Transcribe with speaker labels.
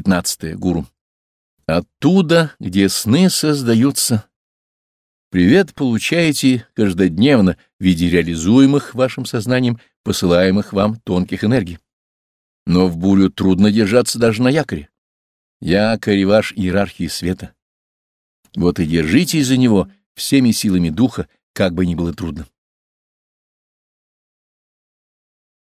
Speaker 1: 15. Гуру. Оттуда, где сны создаются, привет получаете каждодневно в виде реализуемых вашим сознанием, посылаемых вам тонких энергий. Но в бурю трудно держаться даже на якоре. Якорь ваш иерархии света. Вот и держитесь за него всеми силами духа, как бы ни было трудно.